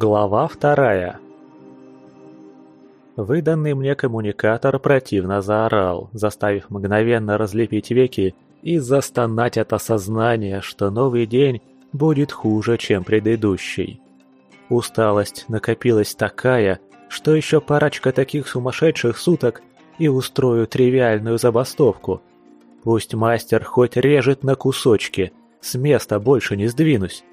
Глава вторая Выданный мне коммуникатор противно заорал, заставив мгновенно разлепить веки и застонать от осознания, что новый день будет хуже, чем предыдущий. Усталость накопилась такая, что еще парочка таких сумасшедших суток и устрою тривиальную забастовку. Пусть мастер хоть режет на кусочки, с места больше не сдвинусь.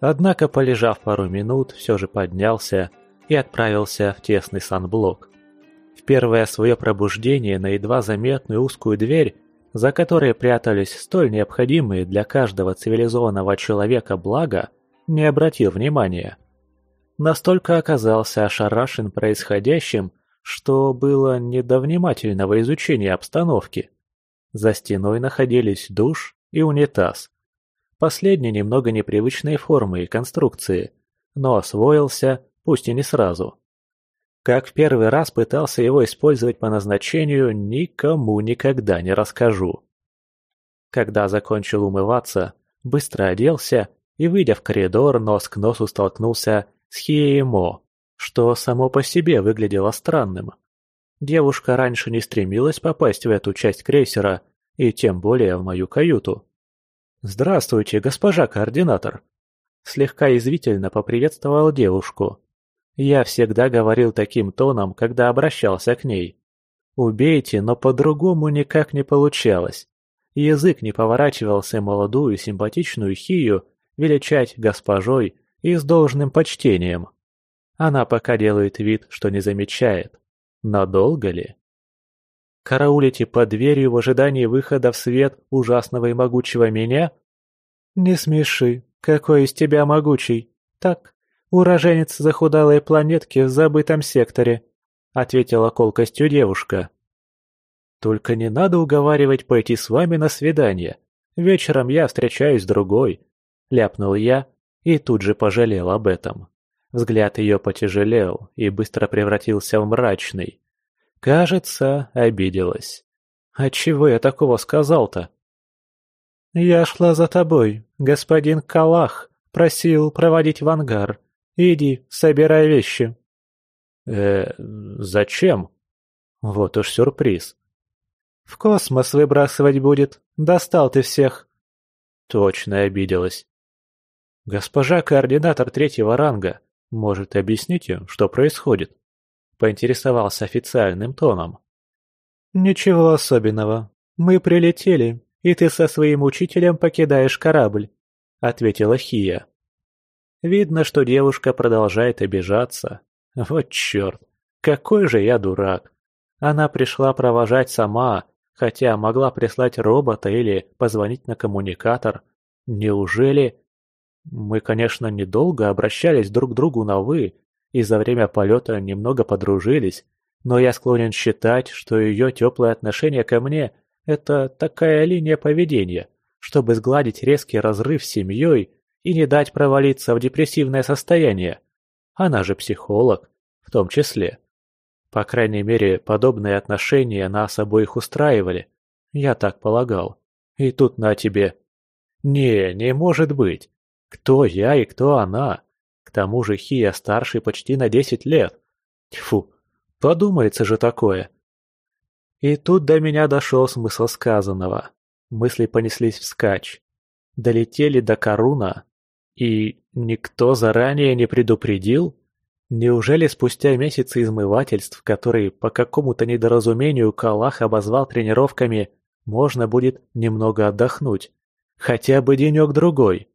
Однако, полежав пару минут, все же поднялся и отправился в тесный санблок. В первое свое пробуждение на едва заметную узкую дверь, за которой прятались столь необходимые для каждого цивилизованного человека блага, не обратил внимания. Настолько оказался ошарашен происходящим, что было не до внимательного изучения обстановки. За стеной находились душ и унитаз. Последний немного непривычной формы и конструкции, но освоился пусть и не сразу. Как в первый раз пытался его использовать по назначению, никому никогда не расскажу. Когда закончил умываться, быстро оделся и, выйдя в коридор, нос к носу столкнулся с Хиемо, что само по себе выглядело странным. Девушка раньше не стремилась попасть в эту часть крейсера, и тем более в мою каюту. «Здравствуйте, госпожа координатор!» Слегка извительно поприветствовал девушку, я всегда говорил таким тоном, когда обращался к ней. Убейте, но по-другому никак не получалось. Язык не поворачивался молодую симпатичную Хию величать госпожой и с должным почтением. Она пока делает вид, что не замечает. Надолго ли? Караулите под дверью в ожидании выхода в свет ужасного и могучего меня? Не смеши, какой из тебя могучий. Так, «Уроженец захудалой планетки в забытом секторе», — ответила колкостью девушка. «Только не надо уговаривать пойти с вами на свидание. Вечером я встречаюсь с другой», — ляпнул я и тут же пожалел об этом. Взгляд ее потяжелел и быстро превратился в мрачный. Кажется, обиделась. «Отчего я такого сказал-то?» «Я шла за тобой, господин Калах, просил проводить в ангар. Иди, собирай вещи. Э, зачем? Вот уж сюрприз. В космос выбрасывать будет. Достал ты всех. Точно обиделась. Госпожа координатор третьего ранга, может, объясните, что происходит? Поинтересовался официальным тоном. Ничего особенного. Мы прилетели, и ты со своим учителем покидаешь корабль, ответила Хия. Видно, что девушка продолжает обижаться. Вот черт, какой же я дурак. Она пришла провожать сама, хотя могла прислать робота или позвонить на коммуникатор. Неужели... Мы, конечно, недолго обращались друг к другу на «вы», и за время полета немного подружились, но я склонен считать, что ее теплое отношение ко мне – это такая линия поведения, чтобы сгладить резкий разрыв с семьей и не дать провалиться в депрессивное состояние. Она же психолог, в том числе. По крайней мере, подобные отношения нас обоих устраивали. Я так полагал. И тут на тебе. Не, не может быть. Кто я и кто она? К тому же Хия старше почти на десять лет. Тьфу, подумается же такое. И тут до меня дошел смысл сказанного. Мысли понеслись вскачь. Долетели до Коруна, и никто заранее не предупредил? Неужели спустя месяцы измывательств, которые по какому-то недоразумению Калах обозвал тренировками, можно будет немного отдохнуть? Хотя бы денек-другой.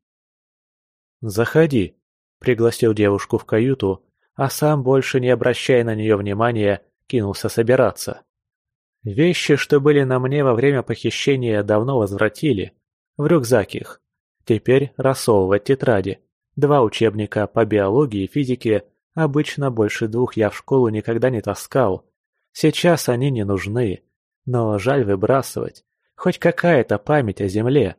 «Заходи», — пригласил девушку в каюту, а сам, больше не обращая на нее внимания, кинулся собираться. Вещи, что были на мне во время похищения, давно возвратили. В рюкзак их. Теперь рассовывать тетради. Два учебника по биологии и физике, обычно больше двух я в школу никогда не таскал. Сейчас они не нужны, но жаль выбрасывать. Хоть какая-то память о Земле.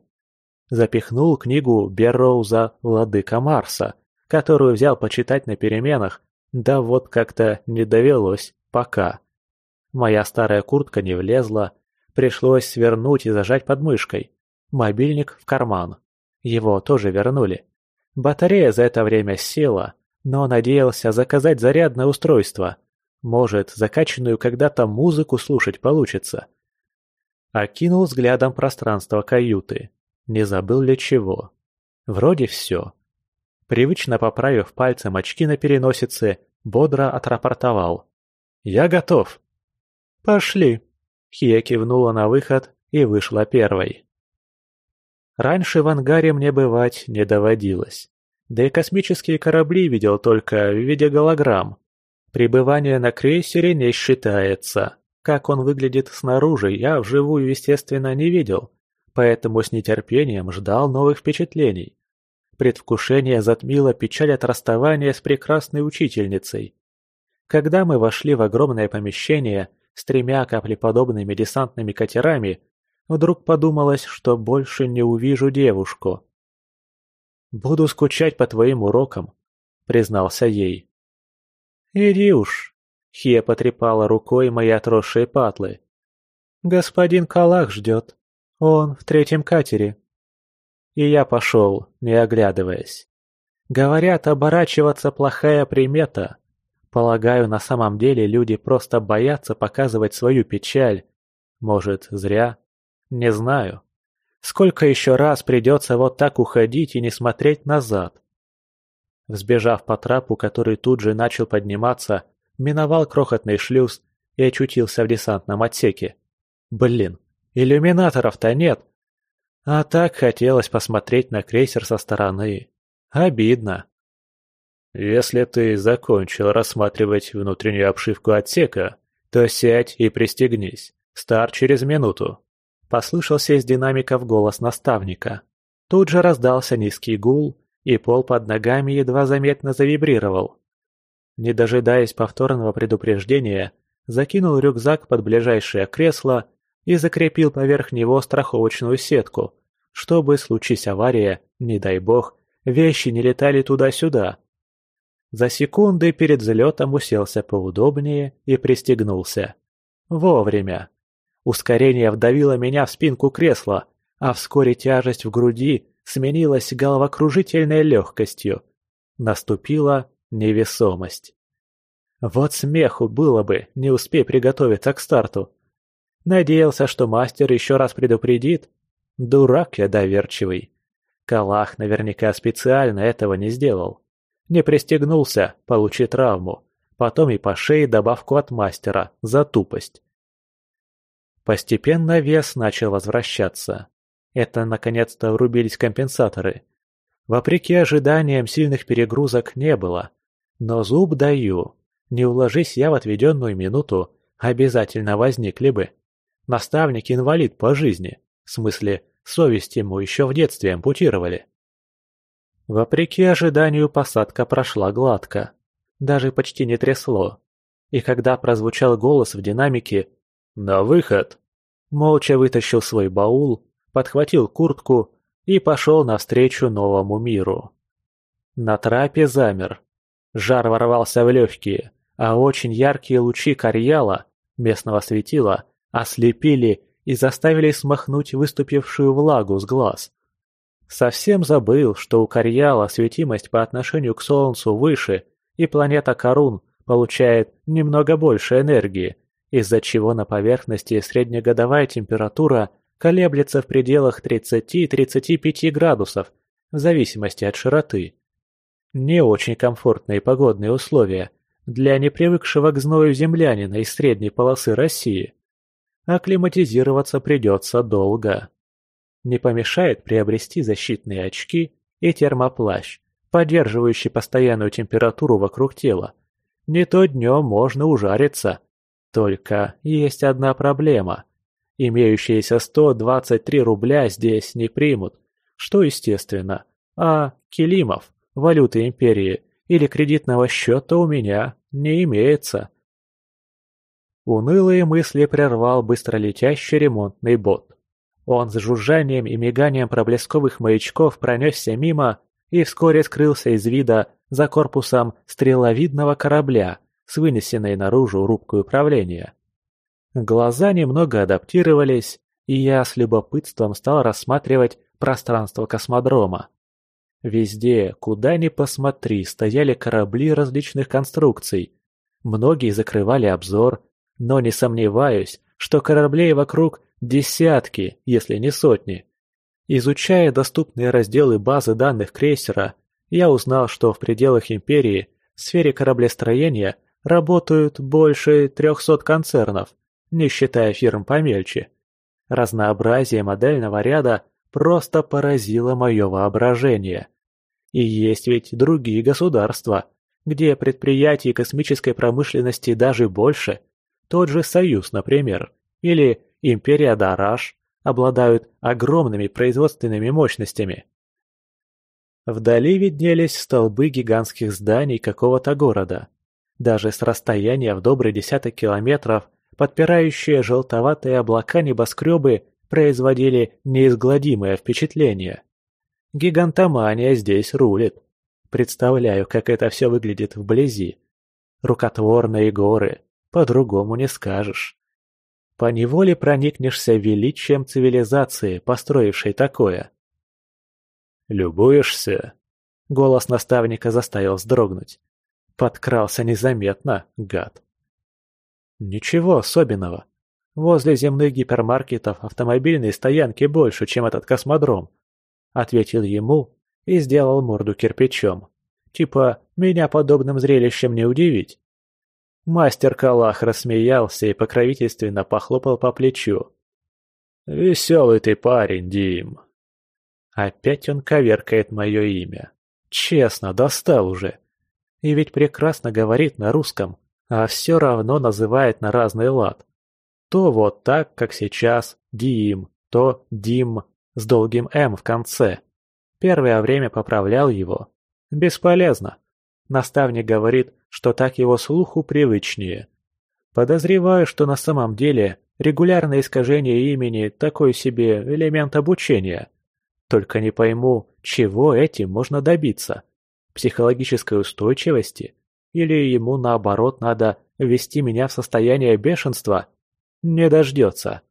Запихнул книгу Берроуза «Владыка Марса», которую взял почитать на переменах, да вот как-то не довелось пока. Моя старая куртка не влезла, пришлось свернуть и зажать под мышкой. Мобильник в карман. Его тоже вернули. Батарея за это время села, но надеялся заказать зарядное устройство. Может, закачанную когда-то музыку слушать получится. Окинул взглядом пространство каюты. Не забыл ли чего. Вроде все. Привычно поправив пальцем очки на переносице, бодро отрапортовал. «Я готов!» «Пошли!» Хия кивнула на выход и вышла первой. Раньше в ангаре мне бывать не доводилось. Да и космические корабли видел только в виде голограмм. Пребывание на крейсере не считается. Как он выглядит снаружи, я вживую, естественно, не видел, поэтому с нетерпением ждал новых впечатлений. Предвкушение затмило печаль от расставания с прекрасной учительницей. Когда мы вошли в огромное помещение с тремя каплеподобными десантными катерами, вдруг подумалось, что больше не увижу девушку. «Буду скучать по твоим урокам», — признался ей. «Иди уж», — Хия потрепала рукой мои отросшие патлы. «Господин Калах ждет. Он в третьем катере». И я пошел, не оглядываясь. Говорят, оборачиваться плохая примета. Полагаю, на самом деле люди просто боятся показывать свою печаль. Может, зря? Не знаю. Сколько еще раз придется вот так уходить и не смотреть назад? Взбежав по трапу, который тут же начал подниматься, миновал крохотный шлюз и очутился в десантном отсеке. Блин, иллюминаторов-то нет. А так хотелось посмотреть на крейсер со стороны. Обидно. Если ты закончил рассматривать внутреннюю обшивку отсека, то сядь и пристегнись. Старт через минуту. Послышался из динамиков голос наставника. Тут же раздался низкий гул, и пол под ногами едва заметно завибрировал. Не дожидаясь повторного предупреждения, закинул рюкзак под ближайшее кресло и закрепил поверх него страховочную сетку, чтобы, случись авария, не дай бог, вещи не летали туда-сюда. За секунды перед взлетом уселся поудобнее и пристегнулся. Вовремя. Ускорение вдавило меня в спинку кресла, а вскоре тяжесть в груди сменилась головокружительной легкостью. Наступила невесомость. Вот смеху было бы, не успей приготовиться к старту. Надеялся, что мастер еще раз предупредит. Дурак я доверчивый. Калах наверняка специально этого не сделал. Не пристегнулся, получи травму. Потом и по шее добавку от мастера за тупость. Постепенно вес начал возвращаться. Это наконец-то врубились компенсаторы. Вопреки ожиданиям сильных перегрузок не было. Но зуб даю. Не уложись я в отведенную минуту, обязательно возникли бы. Наставник-инвалид по жизни. В смысле, совесть ему еще в детстве ампутировали. Вопреки ожиданию посадка прошла гладко. Даже почти не трясло. И когда прозвучал голос в динамике «На выход!», молча вытащил свой баул подхватил куртку и пошел навстречу новому миру. На трапе замер. Жар ворвался в легкие, а очень яркие лучи карьяла, местного светила, ослепили и заставили смахнуть выступившую влагу с глаз. Совсем забыл, что у карьяла светимость по отношению к Солнцу выше, и планета Карун получает немного больше энергии, из-за чего на поверхности среднегодовая температура колеблется в пределах 30-35 градусов, в зависимости от широты. Не очень комфортные погодные условия для непривыкшего к зною землянина из средней полосы России. Акклиматизироваться придется долго. Не помешает приобрести защитные очки и термоплащ, поддерживающий постоянную температуру вокруг тела. Не то днем можно ужариться. Только есть одна проблема – Имеющиеся 123 рубля здесь не примут, что естественно. А килимов, валюты империи или кредитного счета у меня не имеется. Унылые мысли прервал быстролетящий ремонтный бот. Он с жужжанием и миганием проблесковых маячков пронесся мимо и вскоре скрылся из вида за корпусом стреловидного корабля с вынесенной наружу рубкой управления. Глаза немного адаптировались, и я с любопытством стал рассматривать пространство космодрома. Везде, куда ни посмотри, стояли корабли различных конструкций. Многие закрывали обзор, но не сомневаюсь, что кораблей вокруг десятки, если не сотни. Изучая доступные разделы базы данных крейсера, я узнал, что в пределах Империи в сфере кораблестроения работают больше 300 концернов, не считая фирм помельче. Разнообразие модельного ряда просто поразило мое воображение. И есть ведь другие государства, где предприятий космической промышленности даже больше. Тот же Союз, например, или Империя Дараш обладают огромными производственными мощностями. Вдали виднелись столбы гигантских зданий какого-то города. Даже с расстояния в добрый десяток километров подпирающие желтоватые облака небоскребы производили неизгладимое впечатление. Гигантомания здесь рулит. Представляю, как это все выглядит вблизи. Рукотворные горы, по-другому не скажешь. Поневоле проникнешься величием цивилизации, построившей такое. «Любуешься?» Голос наставника заставил вздрогнуть. Подкрался незаметно, гад. Ничего особенного. Возле земных гипермаркетов автомобильные стоянки больше, чем этот космодром. Ответил ему и сделал морду кирпичом. Типа, меня подобным зрелищем не удивить. Мастер Калах рассмеялся и покровительственно похлопал по плечу. «Веселый ты парень, Дим!» Опять он коверкает мое имя. Честно, достал уже. И ведь прекрасно говорит на русском, а все равно называет на разный лад. То вот так, как сейчас, Дим, то Дим с долгим «М» в конце. Первое время поправлял его. Бесполезно. Наставник говорит, что так его слуху привычнее. Подозреваю, что на самом деле регулярное искажение имени – такой себе элемент обучения. Только не пойму, чего этим можно добиться? Психологической устойчивости? Или ему наоборот надо ввести меня в состояние бешенства? Не дождется.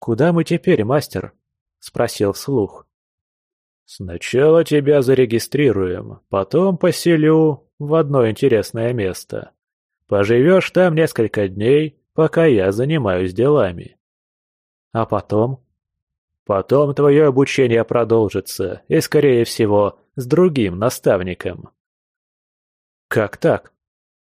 «Куда мы теперь, мастер?» – спросил вслух. «Сначала тебя зарегистрируем, потом поселю в одно интересное место. Поживешь там несколько дней, пока я занимаюсь делами». «А потом?» Потом твое обучение продолжится, и, скорее всего, с другим наставником. Как так?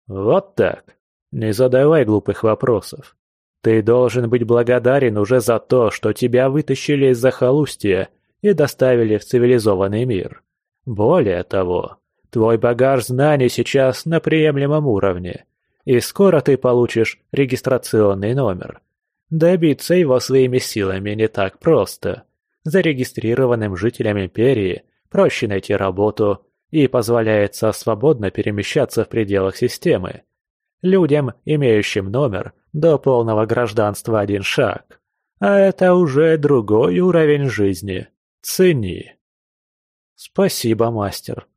Вот так. Не задавай глупых вопросов. Ты должен быть благодарен уже за то, что тебя вытащили из захолустья и доставили в цивилизованный мир. Более того, твой багаж знаний сейчас на приемлемом уровне, и скоро ты получишь регистрационный номер, Добиться его своими силами не так просто. Зарегистрированным жителям Империи проще найти работу и позволяется свободно перемещаться в пределах системы. Людям, имеющим номер, до полного гражданства один шаг. А это уже другой уровень жизни. Цени. Спасибо, мастер.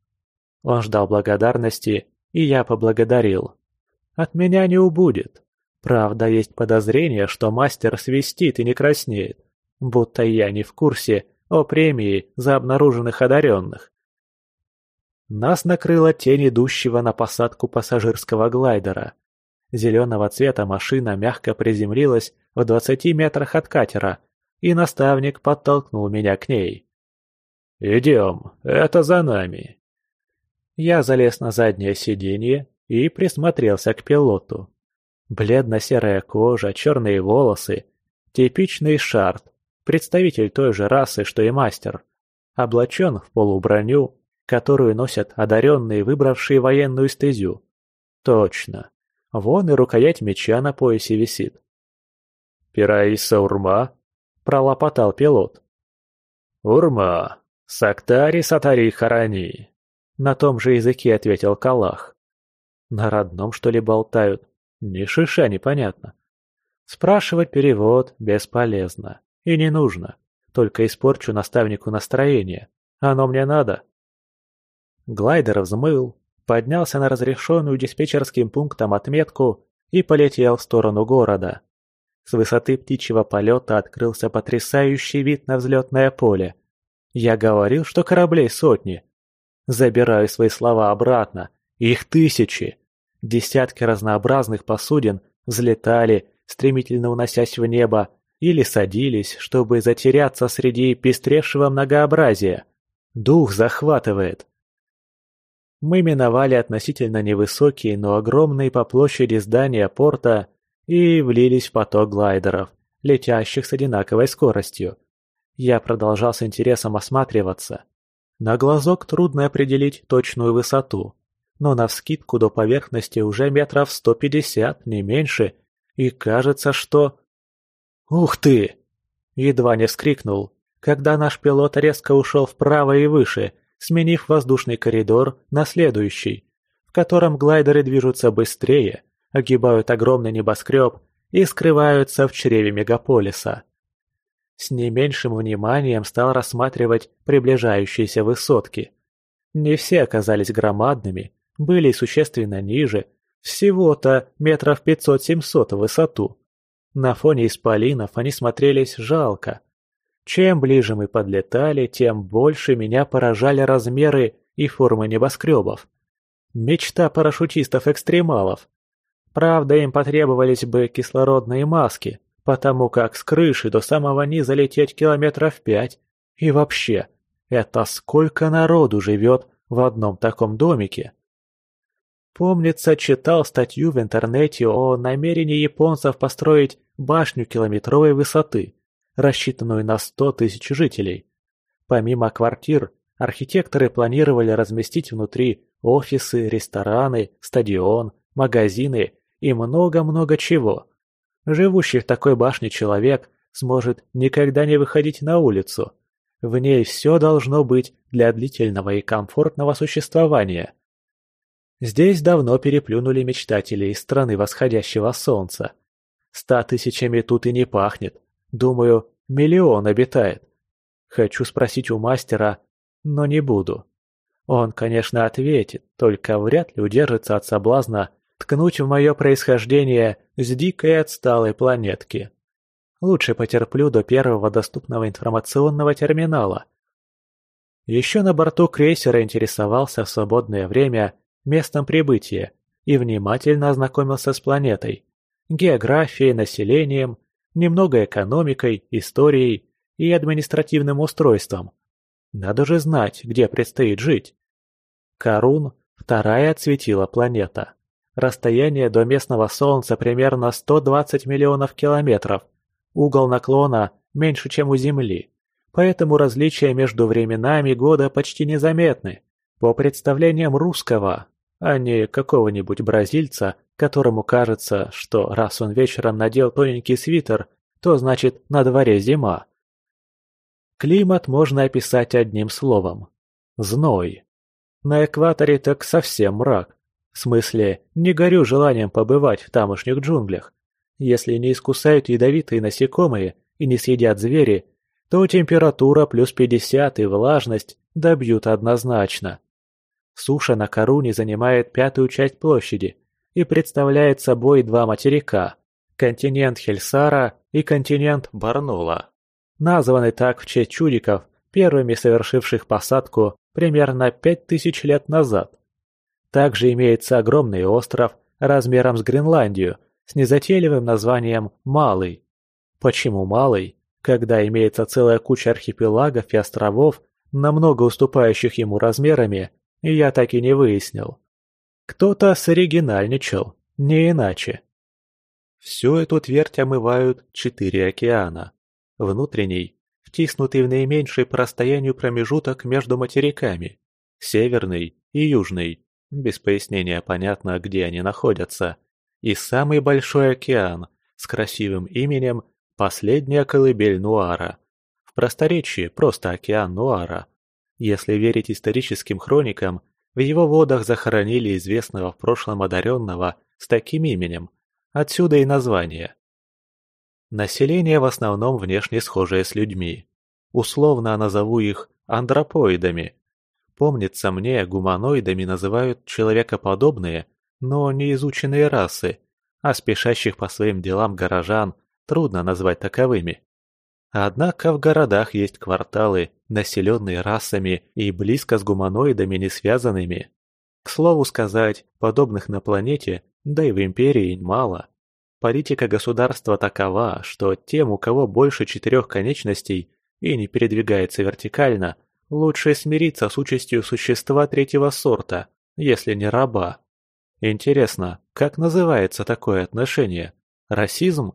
Он ждал благодарности, и я поблагодарил. От меня не убудет. Правда, есть подозрение, что мастер свистит и не краснеет, будто я не в курсе о премии за обнаруженных одаренных. Нас накрыла тень идущего на посадку пассажирского глайдера. Зеленого цвета машина мягко приземлилась в двадцати метрах от катера, и наставник подтолкнул меня к ней. «Идем, это за нами». Я залез на заднее сиденье и присмотрелся к пилоту. Бледно-серая кожа, черные волосы. Типичный шарт, представитель той же расы, что и мастер. Облачен в полуброню, которую носят одаренные, выбравшие военную стезю. Точно. Вон и рукоять меча на поясе висит. «Пираиса Урма?» – пролопотал пилот. «Урма! Сактари Сатари Харани!» На том же языке ответил Калах. На родном, что ли, болтают? Ни шиша непонятно. Спрашивать перевод бесполезно. И не нужно. Только испорчу наставнику настроение. Оно мне надо. Глайдер взмыл, поднялся на разрешенную диспетчерским пунктом отметку и полетел в сторону города. С высоты птичьего полета открылся потрясающий вид на взлетное поле. Я говорил, что кораблей сотни. Забираю свои слова обратно. Их тысячи. Десятки разнообразных посудин взлетали, стремительно уносясь в небо, или садились, чтобы затеряться среди пестревшего многообразия. Дух захватывает. Мы миновали относительно невысокие, но огромные по площади здания порта и влились в поток глайдеров, летящих с одинаковой скоростью. Я продолжал с интересом осматриваться. На глазок трудно определить точную высоту, но навскидку до поверхности уже метров сто пятьдесят, не меньше, и кажется, что... «Ух ты!» Едва не вскрикнул, когда наш пилот резко ушел вправо и выше, сменив воздушный коридор на следующий, в котором глайдеры движутся быстрее, огибают огромный небоскреб и скрываются в чреве мегаполиса. С не меньшим вниманием стал рассматривать приближающиеся высотки. Не все оказались громадными, были существенно ниже, всего-то метров пятьсот-семьсот в высоту. На фоне исполинов они смотрелись жалко. Чем ближе мы подлетали, тем больше меня поражали размеры и формы небоскребов. Мечта парашютистов-экстремалов. Правда, им потребовались бы кислородные маски, потому как с крыши до самого низа лететь километров пять. И вообще, это сколько народу живет в одном таком домике? Помнится, читал статью в интернете о намерении японцев построить башню километровой высоты, рассчитанную на 100 тысяч жителей. Помимо квартир, архитекторы планировали разместить внутри офисы, рестораны, стадион, магазины и много-много чего. Живущий в такой башне человек сможет никогда не выходить на улицу. В ней все должно быть для длительного и комфортного существования – Здесь давно переплюнули мечтатели из страны восходящего солнца. Ста тысячами тут и не пахнет. Думаю, миллион обитает. Хочу спросить у мастера, но не буду. Он, конечно, ответит, только вряд ли удержится от соблазна ткнуть в мое происхождение с дикой отсталой планетки. Лучше потерплю до первого доступного информационного терминала. Еще на борту крейсера интересовался в свободное время местом прибытия и внимательно ознакомился с планетой, географией, населением, немного экономикой, историей и административным устройством. Надо же знать, где предстоит жить. Карун – вторая отсветила планета. Расстояние до местного Солнца примерно 120 миллионов километров. Угол наклона меньше, чем у Земли. Поэтому различия между временами года почти незаметны. По представлениям русского, а не какого-нибудь бразильца, которому кажется, что раз он вечером надел тоненький свитер, то значит на дворе зима. Климат можно описать одним словом – зной. На экваторе так совсем мрак. В смысле, не горю желанием побывать в тамошних джунглях. Если не искусают ядовитые насекомые и не съедят звери, то температура плюс 50 и влажность добьют однозначно. Суша на Каруне занимает пятую часть площади и представляет собой два материка – континент Хельсара и континент Барнула. Названы так в честь чудиков, первыми совершивших посадку примерно пять тысяч лет назад. Также имеется огромный остров размером с Гренландию с незатейливым названием Малый. Почему Малый, когда имеется целая куча архипелагов и островов, намного уступающих ему размерами, я так и не выяснил. Кто-то соригинальничал, не иначе. Всю эту твердь омывают четыре океана. Внутренний, втиснутый в наименьший по расстоянию промежуток между материками. Северный и южный, без пояснения понятно, где они находятся. И самый большой океан с красивым именем «Последняя колыбель Нуара». В просторечии просто океан Нуара – если верить историческим хроникам, в его водах захоронили известного в прошлом одаренного с таким именем, отсюда и название. Население в основном внешне схожее с людьми. Условно назову их антропоидами. Помнится мне, гуманоидами называют человекоподобные, но не изученные расы, а спешащих по своим делам горожан трудно назвать таковыми. Однако в городах есть кварталы, населенные расами и близко с гуманоидами не связанными. К слову сказать, подобных на планете, да и в Империи мало. Политика государства такова, что тем, у кого больше четырех конечностей и не передвигается вертикально, лучше смириться с участью существа третьего сорта, если не раба. Интересно, как называется такое отношение? Расизм?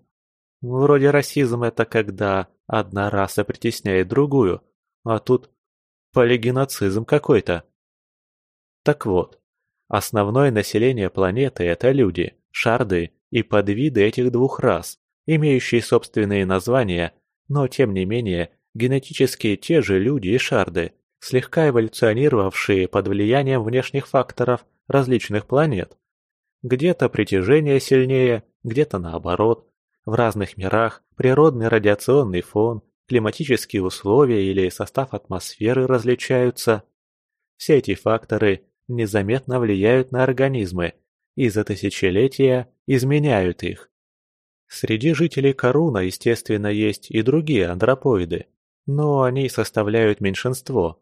Вроде расизм это когда одна раса притесняет другую, а тут полигеноцизм какой-то. Так вот, основное население планеты – это люди, шарды и подвиды этих двух рас, имеющие собственные названия, но тем не менее генетически те же люди и шарды, слегка эволюционировавшие под влиянием внешних факторов различных планет. Где-то притяжение сильнее, где-то наоборот. В разных мирах природный радиационный фон, климатические условия или состав атмосферы различаются. Все эти факторы незаметно влияют на организмы и за тысячелетия изменяют их. Среди жителей Коруна, естественно, есть и другие антропоиды, но они составляют меньшинство.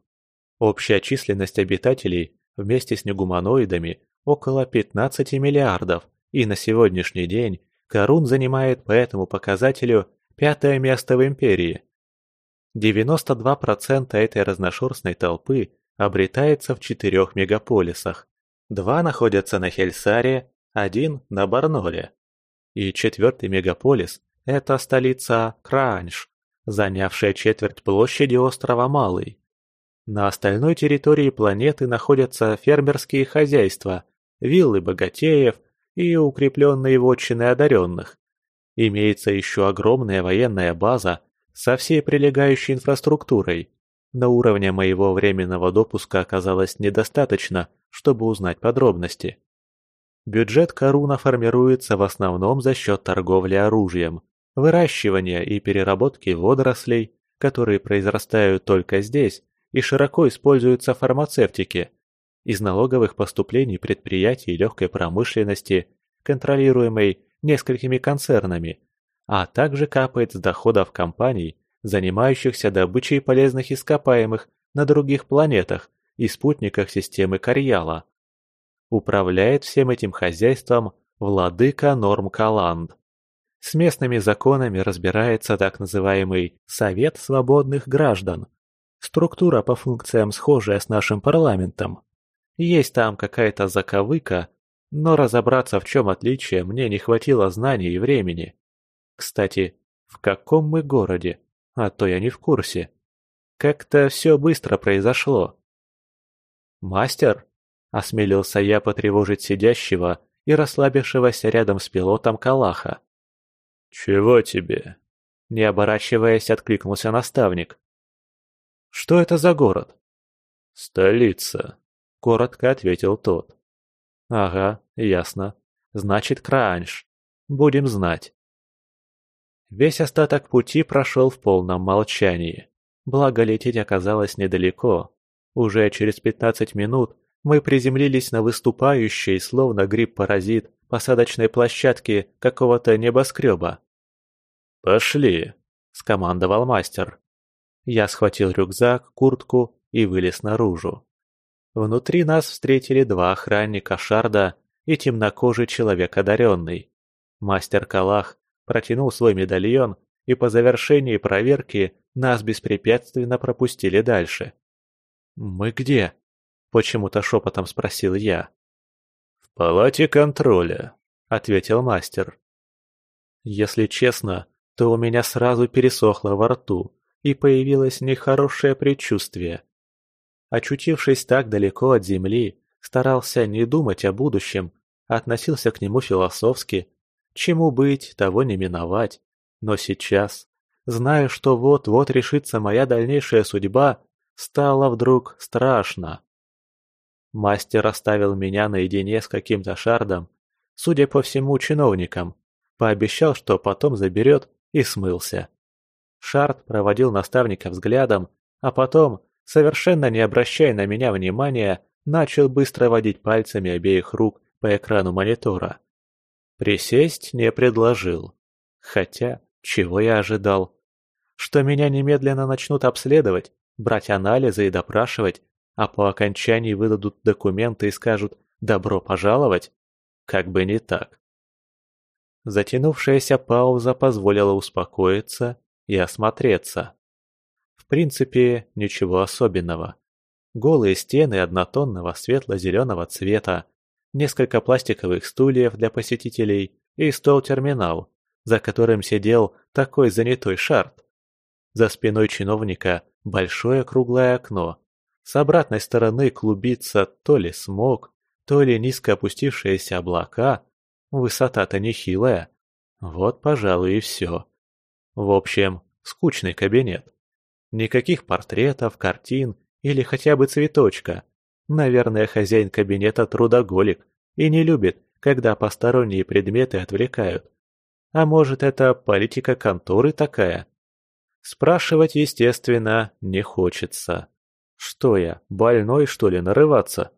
Общая численность обитателей вместе с негуманоидами около 15 миллиардов, и на сегодняшний день Корун занимает по этому показателю пятое место в империи. 92% этой разношерстной толпы обретается в четырех мегаполисах. Два находятся на Хельсаре, один на Барноле. И четвертый мегаполис – это столица Кранш, занявшая четверть площади острова Малый. На остальной территории планеты находятся фермерские хозяйства, виллы богатеев и укрепленные вотчины одаренных. Имеется еще огромная военная база со всей прилегающей инфраструктурой, но уровня моего временного допуска оказалось недостаточно, чтобы узнать подробности. Бюджет Коруна формируется в основном за счет торговли оружием, выращивания и переработки водорослей, которые произрастают только здесь и широко используются в фармацевтике, из налоговых поступлений предприятий легкой промышленности, контролируемой несколькими концернами, а также капает с доходов компаний, занимающихся добычей полезных ископаемых на других планетах и спутниках системы Карьяла. Управляет всем этим хозяйством владыка Норм Каланд. С местными законами разбирается так называемый «Совет свободных граждан». Структура по функциям схожая с нашим парламентом. Есть там какая-то заковыка, но разобраться в чем отличие мне не хватило знаний и времени. Кстати, в каком мы городе? а то я не в курсе. Как-то все быстро произошло. «Мастер?» – осмелился я потревожить сидящего и расслабившегося рядом с пилотом Калаха. «Чего тебе?» – не оборачиваясь, откликнулся наставник. «Что это за город?» «Столица», – коротко ответил тот. «Ага, ясно. Значит, Краанш. Будем знать». Весь остаток пути прошел в полном молчании. Благо лететь оказалось недалеко. Уже через 15 минут мы приземлились на выступающей, словно гриб-паразит, посадочной площадке какого-то небоскреба. «Пошли!» – скомандовал мастер. Я схватил рюкзак, куртку и вылез наружу. Внутри нас встретили два охранника Шарда и темнокожий человек одаренный. Мастер Калах протянул свой медальон, и по завершении проверки нас беспрепятственно пропустили дальше. «Мы где?» – почему-то шепотом спросил я. «В палате контроля», – ответил мастер. Если честно, то у меня сразу пересохло во рту, и появилось нехорошее предчувствие. Очутившись так далеко от земли, старался не думать о будущем, относился к нему философски Чему быть, того не миновать. Но сейчас, зная, что вот-вот решится моя дальнейшая судьба, стало вдруг страшно. Мастер оставил меня наедине с каким-то шардом, судя по всему, чиновником. Пообещал, что потом заберет, и смылся. Шард проводил наставника взглядом, а потом, совершенно не обращая на меня внимания, начал быстро водить пальцами обеих рук по экрану монитора. Присесть не предложил. Хотя, чего я ожидал? что меня немедленно начнут обследовать, брать анализы и допрашивать, а по окончании выдадут документы и скажут «добро пожаловать»? Как бы не так. Затянувшаяся пауза позволила успокоиться и осмотреться. В принципе, ничего особенного. Голые стены однотонного светло-зеленого цвета, несколько пластиковых стульев для посетителей и стол-терминал, за которым сидел такой занятой шарт. За спиной чиновника большое круглое окно. С обратной стороны клубится то ли смог, то ли низко опустившиеся облака. Высота-то нехилая. Вот, пожалуй, и все. В общем, скучный кабинет. Никаких портретов, картин или хотя бы цветочка. Наверное, хозяин кабинета трудоголик и не любит, когда посторонние предметы отвлекают. А может, это политика конторы такая? Спрашивать, естественно, не хочется. Что я, больной, что ли, нарываться?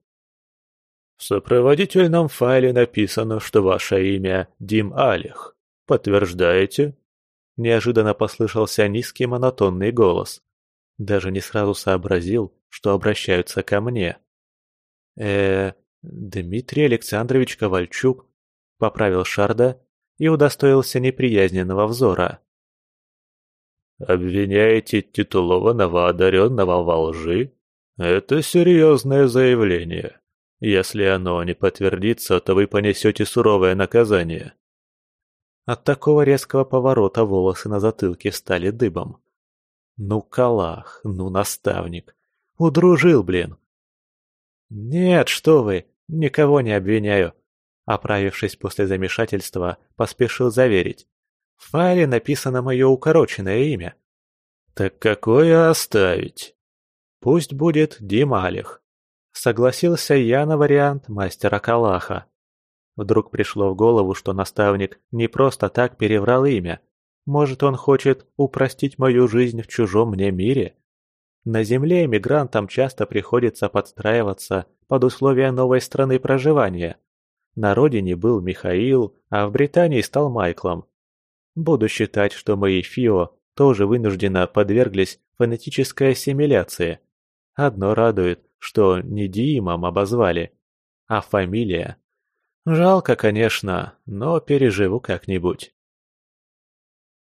В сопроводительном файле написано, что ваше имя Дим Алих. Подтверждаете? Неожиданно послышался низкий монотонный голос. Даже не сразу сообразил, что обращаются ко мне. э Дмитрий Александрович Ковальчук», — поправил Шарда и удостоился неприязненного взора. «Обвиняете титулованного одаренного во лжи? Это серьезное заявление. Если оно не подтвердится, то вы понесете суровое наказание». От такого резкого поворота волосы на затылке стали дыбом. «Ну, Калах, ну, наставник. Удружил, блин!» «Нет, что вы, никого не обвиняю», оправившись после замешательства, поспешил заверить. В файле написано мое укороченное имя. «Так какое оставить?» «Пусть будет Дималих», — согласился я на вариант мастера Калаха. Вдруг пришло в голову, что наставник не просто так переврал имя. Может, он хочет упростить мою жизнь в чужом мне мире? На Земле эмигрантам часто приходится подстраиваться под условия новой страны проживания. На родине был Михаил, а в Британии стал Майклом. Буду считать, что мои ФИО тоже вынужденно подверглись фонетической ассимиляции. Одно радует, что не Димом обозвали, а фамилия. Жалко, конечно, но переживу как-нибудь.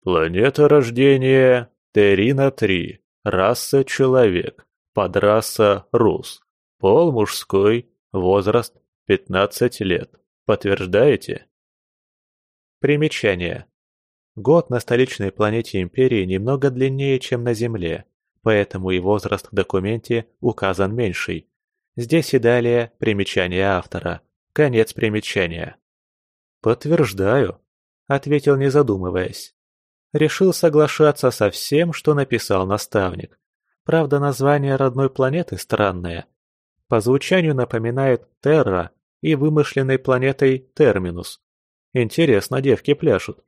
Планета рождения Терина-3. Раса – человек. Подраса – рус. Пол мужской. Возраст – 15 лет. Подтверждаете? Примечание. Год на столичной планете Империи немного длиннее, чем на Земле, поэтому и возраст в документе указан меньший. Здесь и далее примечание автора. Конец примечания. «Подтверждаю», — ответил не задумываясь решил соглашаться со всем, что написал наставник. Правда, название родной планеты странное. По звучанию напоминает Терра и вымышленной планетой Терминус. Интересно, девки пляшут.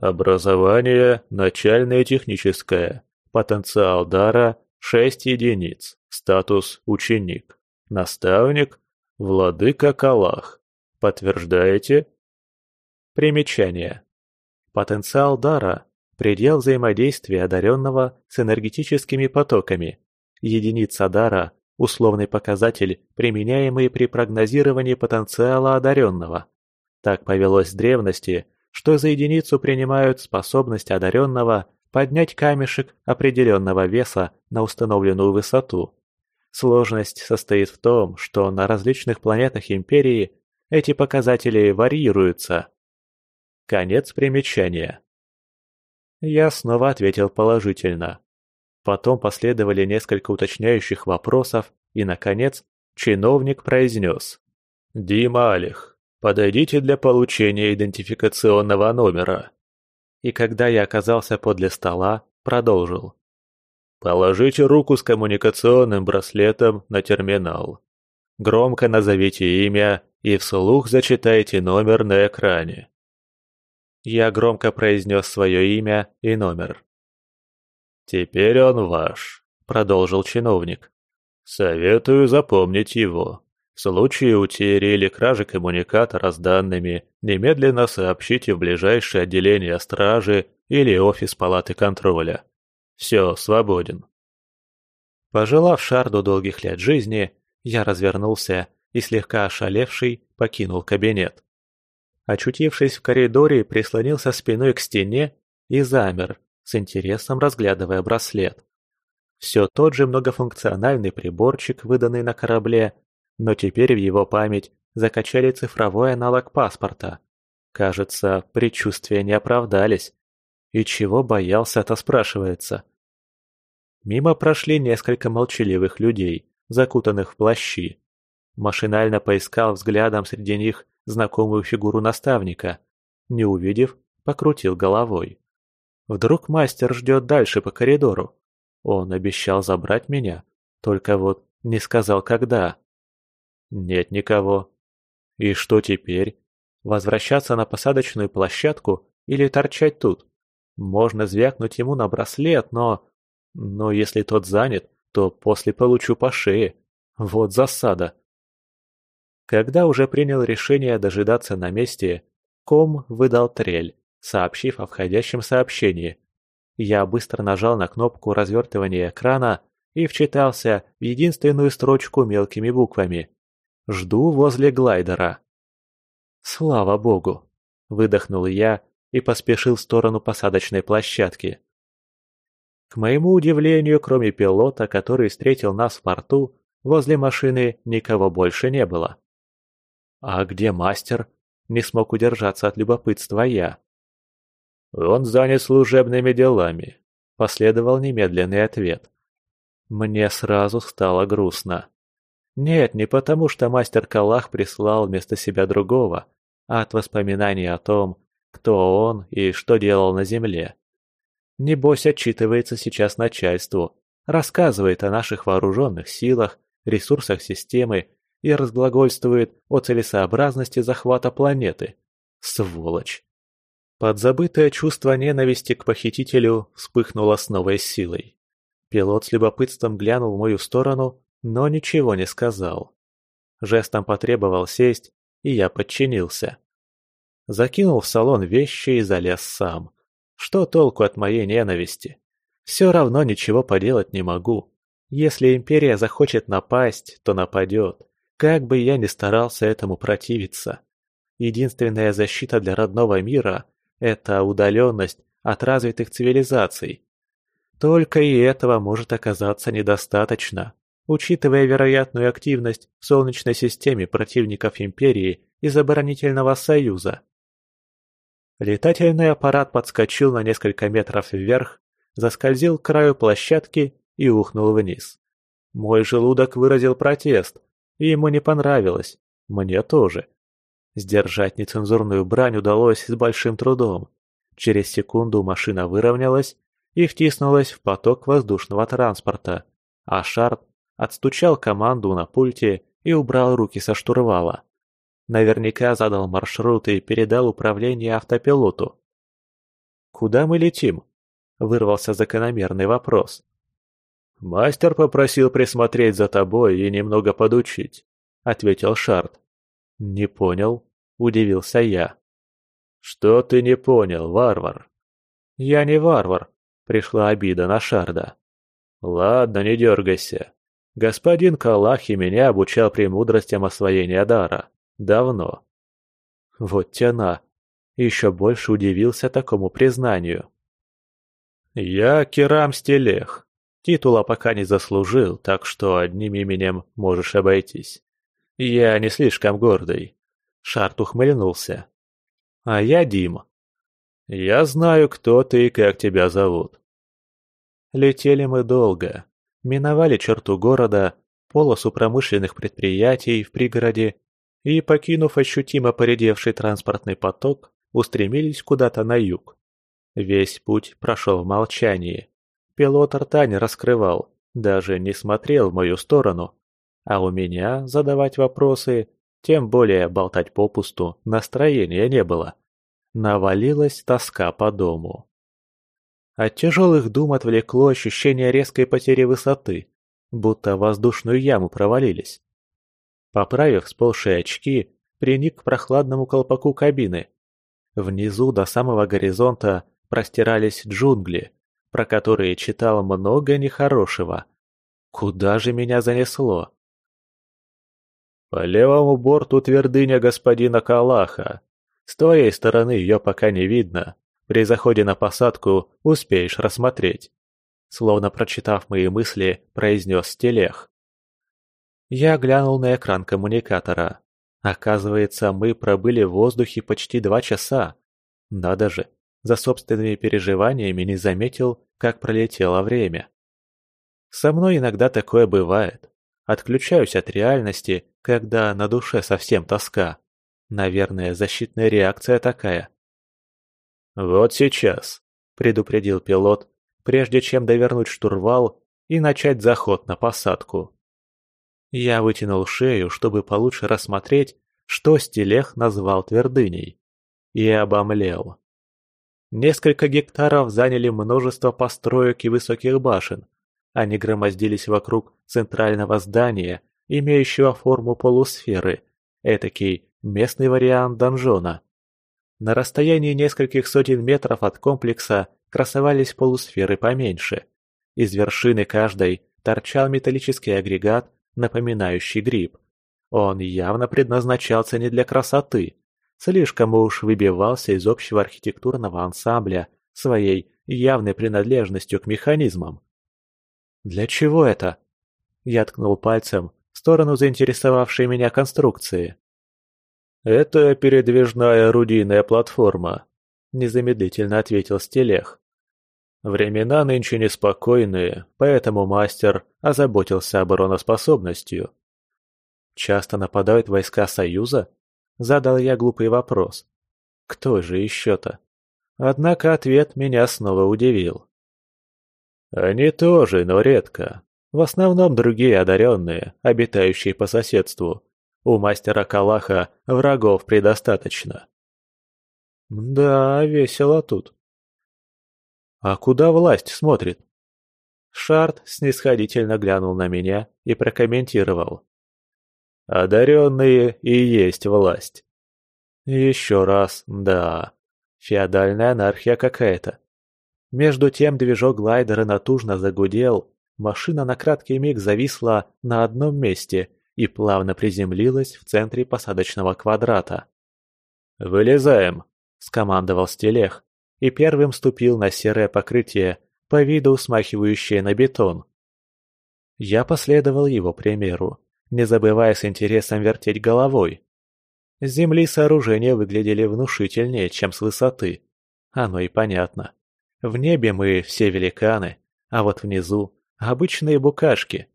Образование начальное техническое. Потенциал дара 6 единиц. Статус ученик. Наставник Владыка Калах. Подтверждаете? Примечание. Потенциал дара – предел взаимодействия одаренного с энергетическими потоками. Единица дара – условный показатель, применяемый при прогнозировании потенциала одаренного. Так повелось с древности, что за единицу принимают способность одаренного поднять камешек определенного веса на установленную высоту. Сложность состоит в том, что на различных планетах Империи эти показатели варьируются. Конец примечания. Я снова ответил положительно. Потом последовали несколько уточняющих вопросов, и, наконец, чиновник произнес. «Дима Алих, подойдите для получения идентификационного номера». И когда я оказался подле стола, продолжил. «Положите руку с коммуникационным браслетом на терминал. Громко назовите имя и вслух зачитайте номер на экране. Я громко произнес свое имя и номер. «Теперь он ваш», — продолжил чиновник. «Советую запомнить его. В случае утери или кражи коммуникатора с данными немедленно сообщите в ближайшее отделение стражи или офис палаты контроля. Все, свободен. Пожелав Шарду долгих лет жизни, я развернулся и слегка ошалевший покинул кабинет. Очутившись в коридоре, прислонился спиной к стене и замер, с интересом разглядывая браслет. Все тот же многофункциональный приборчик, выданный на корабле, но теперь в его память закачали цифровой аналог паспорта. Кажется, предчувствия не оправдались. И чего боялся-то спрашивается. Мимо прошли несколько молчаливых людей, закутанных в плащи. Машинально поискал взглядом среди них знакомую фигуру наставника. Не увидев, покрутил головой. Вдруг мастер ждет дальше по коридору. Он обещал забрать меня, только вот не сказал когда. Нет никого. И что теперь? Возвращаться на посадочную площадку или торчать тут? Можно звякнуть ему на браслет, но... Но если тот занят, то после получу по шее. Вот засада. Когда уже принял решение дожидаться на месте, ком выдал трель, сообщив о входящем сообщении. Я быстро нажал на кнопку развертывания экрана и вчитался в единственную строчку мелкими буквами. «Жду возле глайдера». «Слава богу!» – выдохнул я и поспешил в сторону посадочной площадки. К моему удивлению, кроме пилота, который встретил нас в порту, возле машины никого больше не было. «А где мастер?» – не смог удержаться от любопытства я. «Он занят служебными делами», – последовал немедленный ответ. Мне сразу стало грустно. Нет, не потому что мастер Калах прислал вместо себя другого, а от воспоминаний о том, кто он и что делал на земле. Небось отчитывается сейчас начальству, рассказывает о наших вооруженных силах, ресурсах системы и разглагольствует о целесообразности захвата планеты. Сволочь. Подзабытое чувство ненависти к похитителю вспыхнуло с новой силой. Пилот с любопытством глянул в мою сторону, но ничего не сказал. Жестом потребовал сесть, и я подчинился. Закинул в салон вещи и залез сам. Что толку от моей ненависти? Все равно ничего поделать не могу. Если Империя захочет напасть, то нападет. Как бы я ни старался этому противиться. Единственная защита для родного мира – это удаленность от развитых цивилизаций. Только и этого может оказаться недостаточно, учитывая вероятную активность в Солнечной системе противников Империи из оборонительного союза. Летательный аппарат подскочил на несколько метров вверх, заскользил к краю площадки и ухнул вниз. Мой желудок выразил протест, и ему не понравилось. Мне тоже. Сдержать нецензурную брань удалось с большим трудом. Через секунду машина выровнялась и втиснулась в поток воздушного транспорта, а Шарп отстучал команду на пульте и убрал руки со штурвала. Наверняка задал маршрут и передал управление автопилоту. «Куда мы летим?» – вырвался закономерный вопрос. «Мастер попросил присмотреть за тобой и немного подучить», — ответил Шарт. «Не понял», — удивился я. «Что ты не понял, варвар?» «Я не варвар», — пришла обида на Шарда. «Ладно, не дергайся. Господин Калахи меня обучал премудростям освоения дара. Давно». Вот тяна. Еще больше удивился такому признанию. «Я Керам Стелех», Титула пока не заслужил, так что одним именем можешь обойтись. Я не слишком гордый. Шарт ухмыльнулся. А я Дима. Я знаю, кто ты и как тебя зовут. Летели мы долго. Миновали черту города, полосу промышленных предприятий в пригороде и, покинув ощутимо поредевший транспортный поток, устремились куда-то на юг. Весь путь прошел в молчании. Пилот рта не раскрывал, даже не смотрел в мою сторону. А у меня задавать вопросы, тем более болтать попусту, настроения не было. Навалилась тоска по дому. От тяжелых дум отвлекло ощущение резкой потери высоты, будто в воздушную яму провалились. Поправив сползшие очки, приник к прохладному колпаку кабины. Внизу до самого горизонта простирались джунгли, про которые читал много нехорошего. Куда же меня занесло? По левому борту твердыня господина Калаха. С твоей стороны ее пока не видно. При заходе на посадку успеешь рассмотреть. Словно прочитав мои мысли, произнес телех. Я глянул на экран коммуникатора. Оказывается, мы пробыли в воздухе почти два часа. Надо же, за собственными переживаниями не заметил, как пролетело время. Со мной иногда такое бывает. Отключаюсь от реальности, когда на душе совсем тоска. Наверное, защитная реакция такая. «Вот сейчас», — предупредил пилот, прежде чем довернуть штурвал и начать заход на посадку. Я вытянул шею, чтобы получше рассмотреть, что Стелех назвал твердыней. И обомлел. Несколько гектаров заняли множество построек и высоких башен. Они громоздились вокруг центрального здания, имеющего форму полусферы, этакий местный вариант донжона. На расстоянии нескольких сотен метров от комплекса красовались полусферы поменьше. Из вершины каждой торчал металлический агрегат, напоминающий гриб. Он явно предназначался не для красоты, слишком уж выбивался из общего архитектурного ансамбля своей явной принадлежностью к механизмам. «Для чего это?» Я ткнул пальцем в сторону заинтересовавшей меня конструкции. «Это передвижная орудийная платформа», – незамедлительно ответил Стелех. Времена нынче неспокойные, поэтому мастер озаботился обороноспособностью. «Часто нападают войска Союза?» – задал я глупый вопрос. «Кто же еще-то?» Однако ответ меня снова удивил. «Они тоже, но редко. В основном другие одаренные, обитающие по соседству. У мастера Калаха врагов предостаточно. Да, весело тут. А куда власть смотрит? Шарт снисходительно глянул на меня и прокомментировал. Одаренные и есть власть. Еще раз, да. Феодальная анархия какая-то. Между тем движок глайдера натужно загудел, Машина на краткий миг зависла на одном месте и плавно приземлилась в центре посадочного квадрата. «Вылезаем!» – скомандовал Стелех и первым ступил на серое покрытие, по виду смахивающее на бетон. Я последовал его примеру, не забывая с интересом вертеть головой. С земли сооружения выглядели внушительнее, чем с высоты. Оно и понятно. В небе мы все великаны, а вот внизу обычные букашки.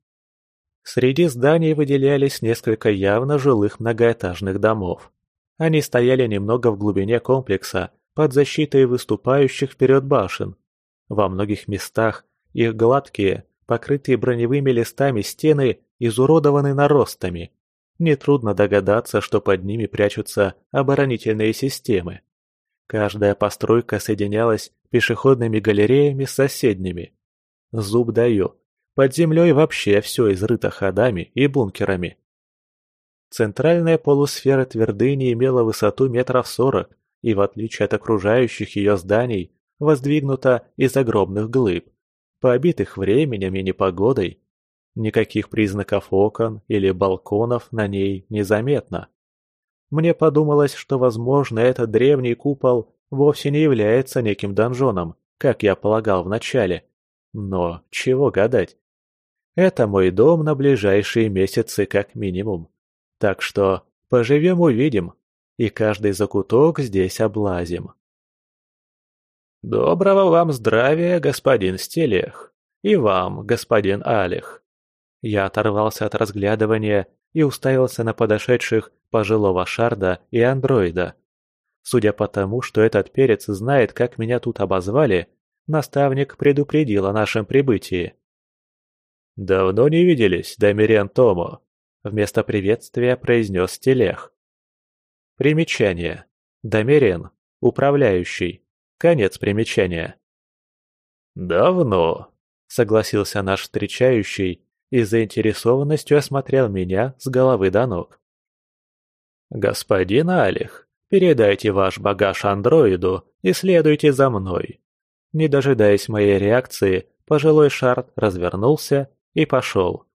Среди зданий выделялись несколько явно жилых многоэтажных домов. Они стояли немного в глубине комплекса, под защитой выступающих вперед башен. Во многих местах их гладкие, покрытые броневыми листами стены изуродованы наростами. Нетрудно догадаться, что под ними прячутся оборонительные системы. Каждая постройка соединялась пешеходными галереями с соседними. Зуб даю. Под землей вообще все изрыто ходами и бункерами. Центральная полусфера твердыни имела высоту метров сорок и, в отличие от окружающих ее зданий, воздвигнута из огромных глыб, побитых временем и непогодой. Никаких признаков окон или балконов на ней незаметно. Мне подумалось, что, возможно, этот древний купол вовсе не является неким донжоном, как я полагал вначале, но чего гадать? Это мой дом на ближайшие месяцы как минимум. Так что поживем-увидим, и каждый закуток здесь облазим. Доброго вам здравия, господин Стелех, и вам, господин Алих. Я оторвался от разглядывания и уставился на подошедших пожилого Шарда и андроида. Судя по тому, что этот перец знает, как меня тут обозвали, Наставник предупредил о нашем прибытии. «Давно не виделись, Дамириан Томо», — вместо приветствия произнес Телех. Примечание. Дамириан. Управляющий. Конец примечания. «Давно», — согласился наш встречающий и заинтересованностью осмотрел меня с головы до ног. «Господин Алих, Передайте ваш багаж андроиду и следуйте за мной». Не дожидаясь моей реакции, пожилой Шарт развернулся и пошел.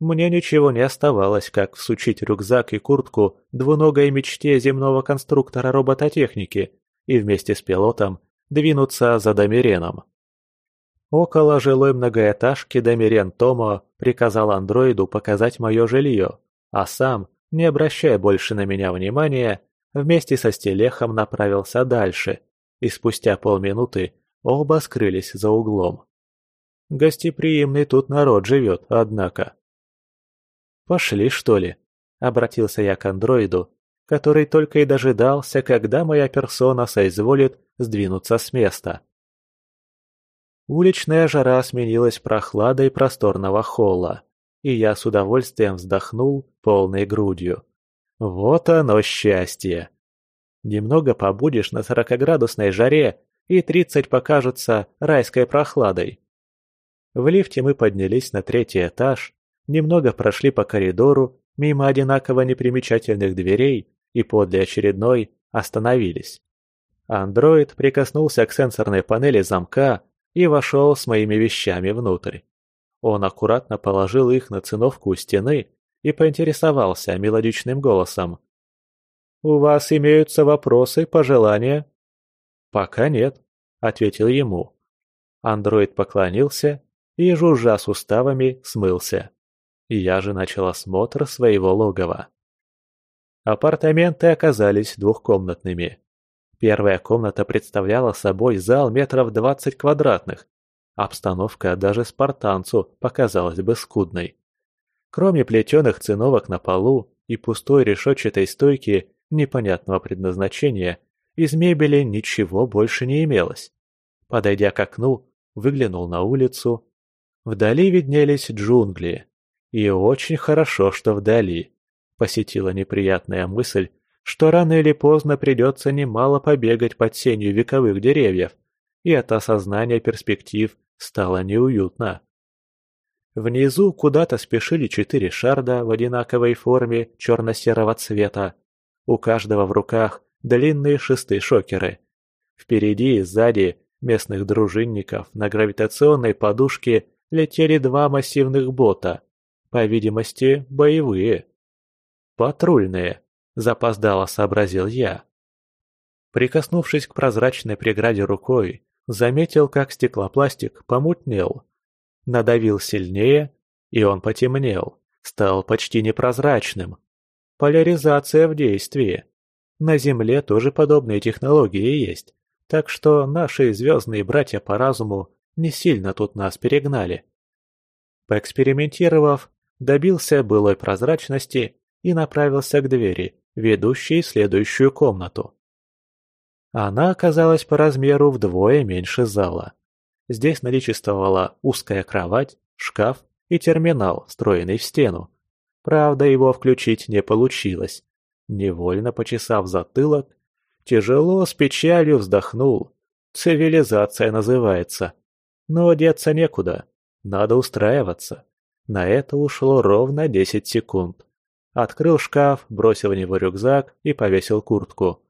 Мне ничего не оставалось, как всучить рюкзак и куртку двуногой мечте земного конструктора робототехники и вместе с пилотом двинуться за Домиреном. Около жилой многоэтажки Домирен Томо приказал андроиду показать мое жилье, а сам, не обращая больше на меня внимания, вместе со стелехом направился дальше, и спустя полминуты оба скрылись за углом. Гостеприимный тут народ живет, однако. «Пошли, что ли?» – обратился я к андроиду, который только и дожидался, когда моя персона соизволит сдвинуться с места. Уличная жара сменилась прохладой просторного холла, и я с удовольствием вздохнул полной грудью. Вот оно счастье! Немного побудешь на сорокоградусной жаре, и тридцать покажутся райской прохладой. В лифте мы поднялись на третий этаж, немного прошли по коридору, мимо одинаково непримечательных дверей и подле очередной остановились. Андроид прикоснулся к сенсорной панели замка и вошел с моими вещами внутрь. Он аккуратно положил их на циновку у стены и поинтересовался мелодичным голосом. «У вас имеются вопросы, пожелания?» «Пока нет», — ответил ему. Андроид поклонился и, жужжа суставами, смылся я же начал осмотр своего логова. Апартаменты оказались двухкомнатными. Первая комната представляла собой зал метров двадцать квадратных. Обстановка даже спартанцу показалась бы скудной. Кроме плетеных циновок на полу и пустой решетчатой стойки непонятного предназначения, из мебели ничего больше не имелось. Подойдя к окну, выглянул на улицу. Вдали виднелись джунгли, и очень хорошо, что вдали. Посетила неприятная мысль, что рано или поздно придется немало побегать под сенью вековых деревьев, и это осознание перспектив стало неуютно. Внизу куда-то спешили четыре шарда в одинаковой форме черно-серого цвета. У каждого в руках длинные шесты-шокеры. Впереди и сзади местных дружинников на гравитационной подушке летели два массивных бота, по видимости, боевые. Патрульные, запоздало сообразил я. Прикоснувшись к прозрачной преграде рукой, заметил, как стеклопластик помутнел. Надавил сильнее, и он потемнел, стал почти непрозрачным. Поляризация в действии. На Земле тоже подобные технологии есть, так что наши звездные братья по разуму не сильно тут нас перегнали. Поэкспериментировав, добился былой прозрачности и направился к двери, ведущей в следующую комнату. Она оказалась по размеру вдвое меньше зала. Здесь наличествовала узкая кровать, шкаф и терминал, встроенный в стену. Правда, его включить не получилось. Невольно почесав затылок, тяжело с печалью вздохнул. Цивилизация называется. Но деться некуда, надо устраиваться. На это ушло ровно 10 секунд. Открыл шкаф, бросил в него рюкзак и повесил куртку.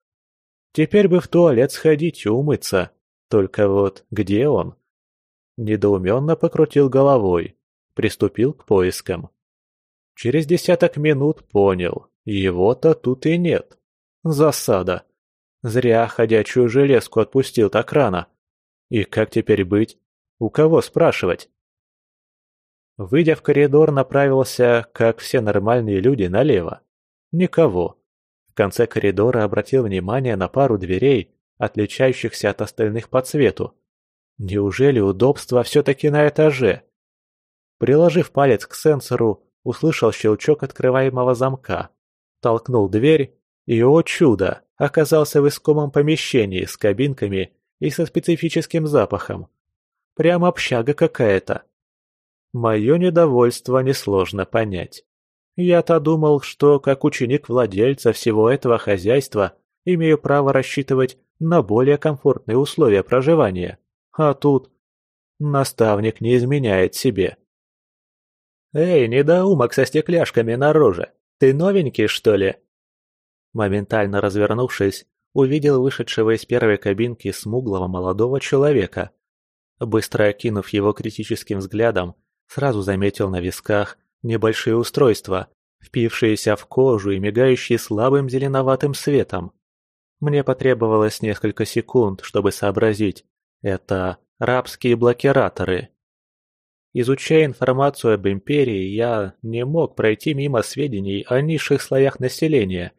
Теперь бы в туалет сходить и умыться. Только вот где он? Недоуменно покрутил головой. Приступил к поискам. Через десяток минут понял, его-то тут и нет. Засада. Зря ходячую железку отпустил так рано. И как теперь быть? У кого спрашивать? Выйдя в коридор, направился, как все нормальные люди, налево. Никого. В конце коридора обратил внимание на пару дверей, отличающихся от остальных по цвету. Неужели удобство все-таки на этаже? Приложив палец к сенсору, услышал щелчок открываемого замка. Толкнул дверь и, о чудо, оказался в искомом помещении с кабинками и со специфическим запахом. Прям общага какая-то. Мое недовольство несложно понять. Я-то думал, что как ученик владельца всего этого хозяйства имею право рассчитывать на более комфортные условия проживания. А тут наставник не изменяет себе. «Эй, недоумок со стекляшками на ты новенький, что ли?» Моментально развернувшись, увидел вышедшего из первой кабинки смуглого молодого человека. Быстро окинув его критическим взглядом, сразу заметил на висках небольшие устройства, впившиеся в кожу и мигающие слабым зеленоватым светом. Мне потребовалось несколько секунд, чтобы сообразить. Это рабские блокираторы. Изучая информацию об Империи, я не мог пройти мимо сведений о низших слоях населения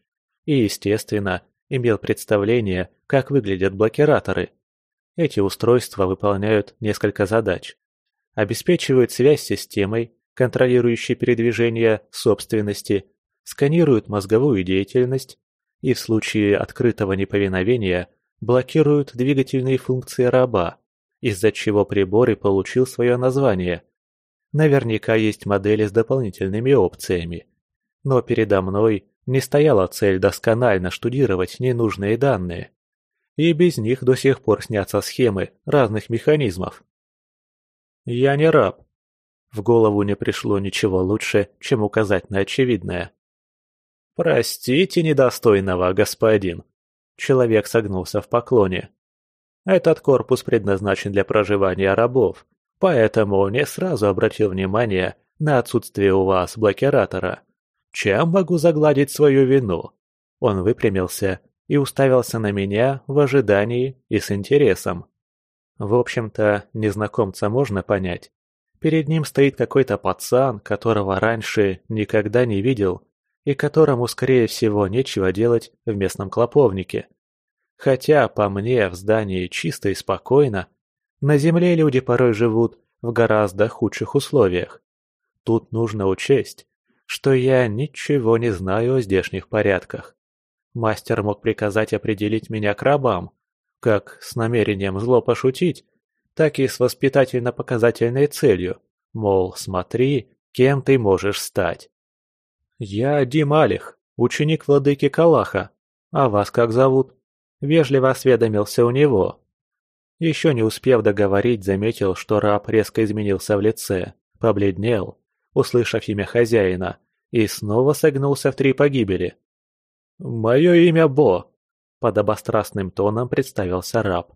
и, естественно, имел представление, как выглядят блокираторы. Эти устройства выполняют несколько задач. Обеспечивают связь с системой, контролирующей передвижение собственности, сканируют мозговую деятельность и в случае открытого неповиновения блокируют двигательные функции раба из-за чего прибор и получил свое название. Наверняка есть модели с дополнительными опциями. Но передо мной не стояла цель досконально штудировать ненужные данные. И без них до сих пор снятся схемы разных механизмов. Я не раб. В голову не пришло ничего лучше, чем указать на очевидное. «Простите недостойного, господин!» Человек согнулся в поклоне. Этот корпус предназначен для проживания рабов, поэтому не сразу обратил внимание на отсутствие у вас блокиратора. Чем могу загладить свою вину?» Он выпрямился и уставился на меня в ожидании и с интересом. В общем-то, незнакомца можно понять. Перед ним стоит какой-то пацан, которого раньше никогда не видел, и которому, скорее всего, нечего делать в местном клоповнике. Хотя, по мне, в здании чисто и спокойно. На земле люди порой живут в гораздо худших условиях. Тут нужно учесть, что я ничего не знаю о здешних порядках. Мастер мог приказать определить меня к рабам, как с намерением зло пошутить, так и с воспитательно-показательной целью, мол, смотри, кем ты можешь стать. Я Дим Алих, ученик владыки Калаха, а вас как зовут? Вежливо осведомился у него. Еще не успев договорить, заметил, что раб резко изменился в лице, побледнел, услышав имя хозяина, и снова согнулся в три погибели. «Мое имя Бо», — подобострастным тоном представился раб.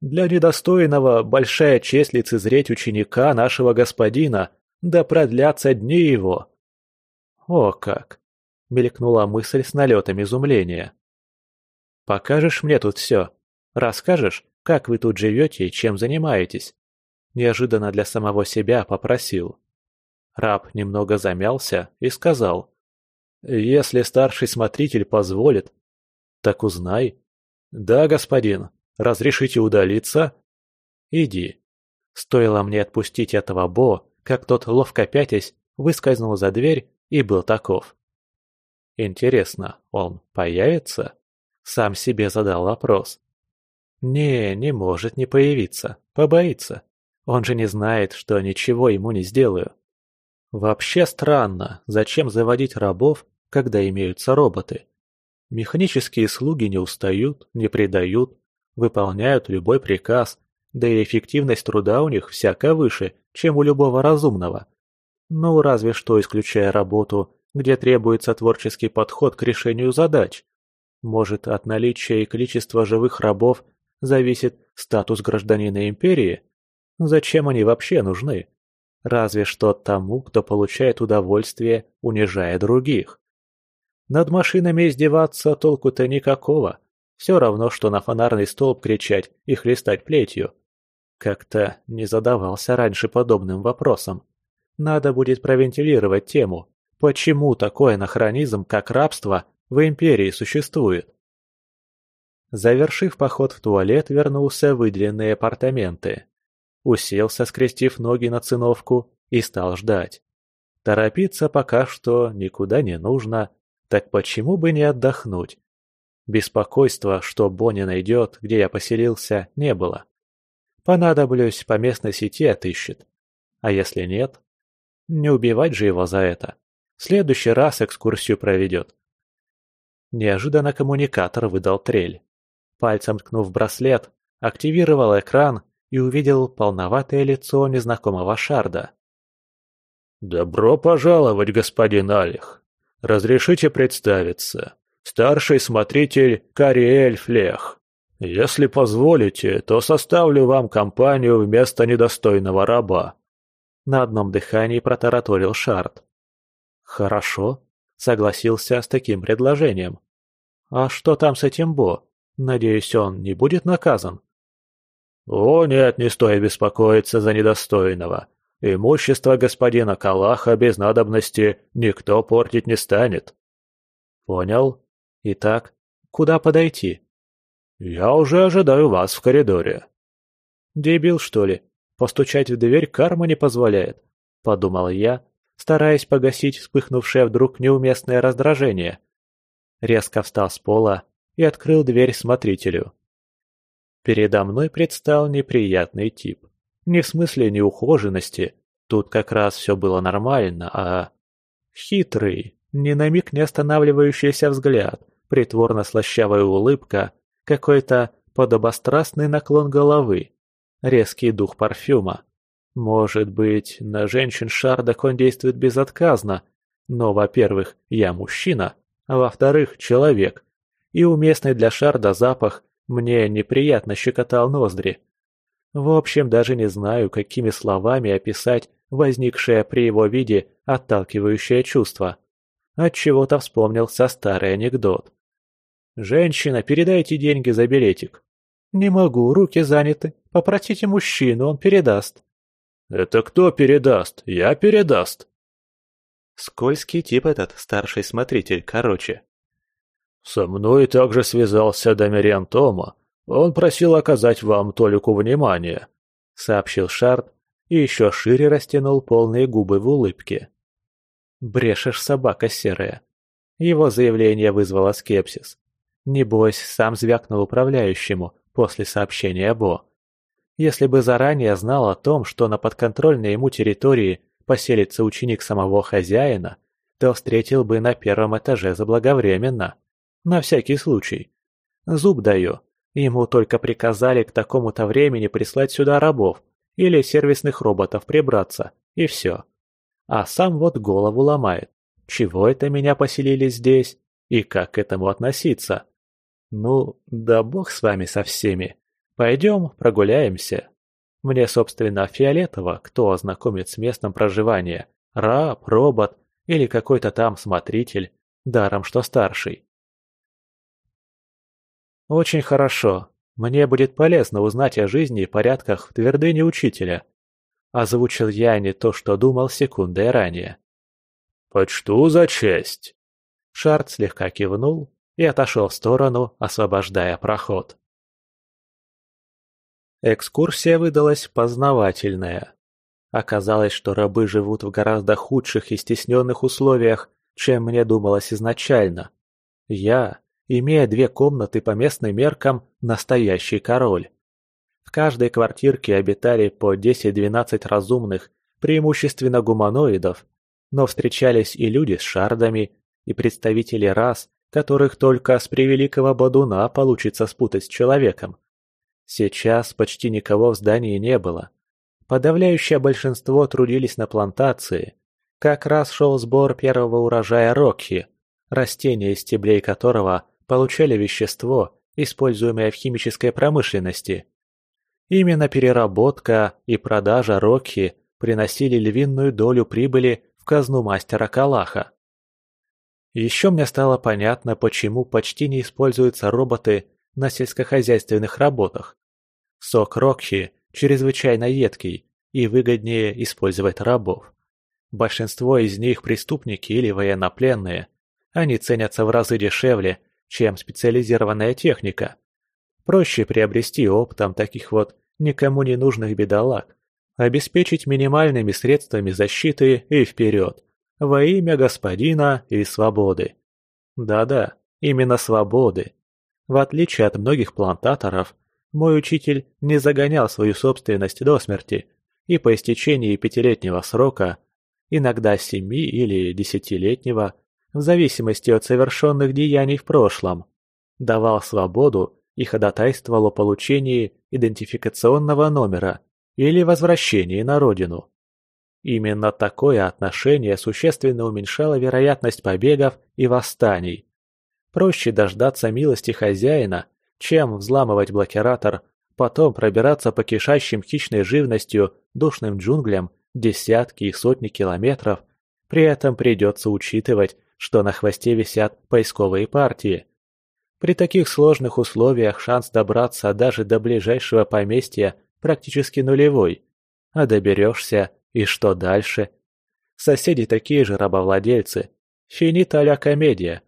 «Для недостойного большая честь лицезреть ученика нашего господина, да продлятся дни его». «О как!» — мелькнула мысль с налетом изумления. Покажешь мне тут все? Расскажешь, как вы тут живете и чем занимаетесь?» Неожиданно для самого себя попросил. Раб немного замялся и сказал. «Если старший смотритель позволит, так узнай». «Да, господин. Разрешите удалиться?» «Иди». Стоило мне отпустить этого Бо, как тот, ловко пятясь, выскользнул за дверь и был таков. Интересно, он появится? Сам себе задал вопрос. Не, не может не появиться, побоится. Он же не знает, что ничего ему не сделаю. Вообще странно, зачем заводить рабов, когда имеются роботы? Механические слуги не устают, не предают, выполняют любой приказ, да и эффективность труда у них всяко выше, чем у любого разумного. Ну, разве что исключая работу, где требуется творческий подход к решению задач. Может, от наличия и количества живых рабов зависит статус гражданина империи? Зачем они вообще нужны? Разве что тому, кто получает удовольствие, унижая других. Над машинами издеваться толку-то никакого. Все равно, что на фонарный столб кричать и хлестать плетью. Как-то не задавался раньше подобным вопросом. Надо будет провентилировать тему, почему такой анахронизм, как рабство, в Империи существует. Завершив поход в туалет, вернулся в выделенные апартаменты. Уселся, скрестив ноги на циновку, и стал ждать. Торопиться пока что никуда не нужно, так почему бы не отдохнуть? Беспокойства, что Бонни найдет, где я поселился, не было. Понадоблюсь, по местной сети отыщет. А если нет? Не убивать же его за это. В следующий раз экскурсию проведет. Неожиданно коммуникатор выдал трель. Пальцем ткнув браслет, активировал экран и увидел полноватое лицо незнакомого шарда. «Добро пожаловать, господин Алих. Разрешите представиться. Старший смотритель Кариэль Флех. Если позволите, то составлю вам компанию вместо недостойного раба». На одном дыхании протараторил Шарт. «Хорошо», — согласился с таким предложением. «А что там с этим Бо? Надеюсь, он не будет наказан?» «О нет, не стоит беспокоиться за недостойного. Имущество господина Калаха без надобности никто портить не станет». «Понял. Итак, куда подойти?» «Я уже ожидаю вас в коридоре». «Дебил, что ли? Постучать в дверь карма не позволяет», — подумал я, стараясь погасить вспыхнувшее вдруг неуместное раздражение. Резко встал с пола и открыл дверь смотрителю. Передо мной предстал неприятный тип. Не в смысле неухоженности, тут как раз все было нормально, а... Хитрый, ни на миг не останавливающийся взгляд, притворно-слащавая улыбка, какой-то подобострастный наклон головы, резкий дух парфюма. Может быть, на женщин Шардок он действует безотказно, но, во-первых, я мужчина, а во-вторых, человек, и уместный для Шарда запах мне неприятно щекотал ноздри. В общем, даже не знаю, какими словами описать возникшее при его виде отталкивающее чувство. Отчего-то вспомнился старый анекдот. «Женщина, передайте деньги за билетик». «Не могу, руки заняты. Попросите мужчину, он передаст». «Это кто передаст? Я передаст». Скользкий тип этот, старший смотритель, короче. «Со мной также связался Дамириан Тома. Он просил оказать вам Толику внимание», — сообщил Шард и еще шире растянул полные губы в улыбке. «Брешешь, собака серая». Его заявление вызвало скепсис. Небось, сам звякнул управляющему после сообщения Бо. Если бы заранее знал о том, что на подконтрольной ему территории поселится ученик самого хозяина, то встретил бы на первом этаже заблаговременно. На всякий случай. Зуб даю. Ему только приказали к такому-то времени прислать сюда рабов или сервисных роботов прибраться, и все. А сам вот голову ломает. Чего это меня поселили здесь? И как к этому относиться? Ну, да бог с вами со всеми. Пойдем прогуляемся. Мне, собственно, фиолетово, кто ознакомит с местом проживания. Раб, робот или какой-то там смотритель, даром что старший. Очень хорошо. Мне будет полезно узнать о жизни и порядках в твердыне учителя. Озвучил я не то, что думал секундой ранее. «Почту за честь!» Шарт слегка кивнул и отошел в сторону, освобождая проход. Экскурсия выдалась познавательная. Оказалось, что рабы живут в гораздо худших и стесненных условиях, чем мне думалось изначально. Я, имея две комнаты по местным меркам, настоящий король. В каждой квартирке обитали по 10-12 разумных, преимущественно гуманоидов, но встречались и люди с шардами, и представители рас, которых только с превеликого бодуна получится спутать с человеком. Сейчас почти никого в здании не было. Подавляющее большинство трудились на плантации. Как раз шел сбор первого урожая рокхи, растения из стеблей которого получали вещество, используемое в химической промышленности. Именно переработка и продажа рокхи приносили львиную долю прибыли в казну мастера Калаха. Еще мне стало понятно, почему почти не используются роботы на сельскохозяйственных работах. Сок Рокхи чрезвычайно едкий и выгоднее использовать рабов. Большинство из них преступники или военнопленные. Они ценятся в разы дешевле, чем специализированная техника. Проще приобрести оптом таких вот никому не нужных бедолаг, обеспечить минимальными средствами защиты и вперед. Во имя господина и свободы. Да-да, именно свободы. В отличие от многих плантаторов, мой учитель не загонял свою собственность до смерти, и по истечении пятилетнего срока, иногда семи или десятилетнего, в зависимости от совершенных деяний в прошлом, давал свободу и ходатайствовал о получении идентификационного номера или возвращении на родину. Именно такое отношение существенно уменьшало вероятность побегов и восстаний. Проще дождаться милости хозяина, чем взламывать блокиратор, потом пробираться по кишащим хищной живностью душным джунглям десятки и сотни километров, при этом придется учитывать, что на хвосте висят поисковые партии. При таких сложных условиях шанс добраться даже до ближайшего поместья практически нулевой. А доберешься, и что дальше? Соседи такие же рабовладельцы. Финита ля комедия.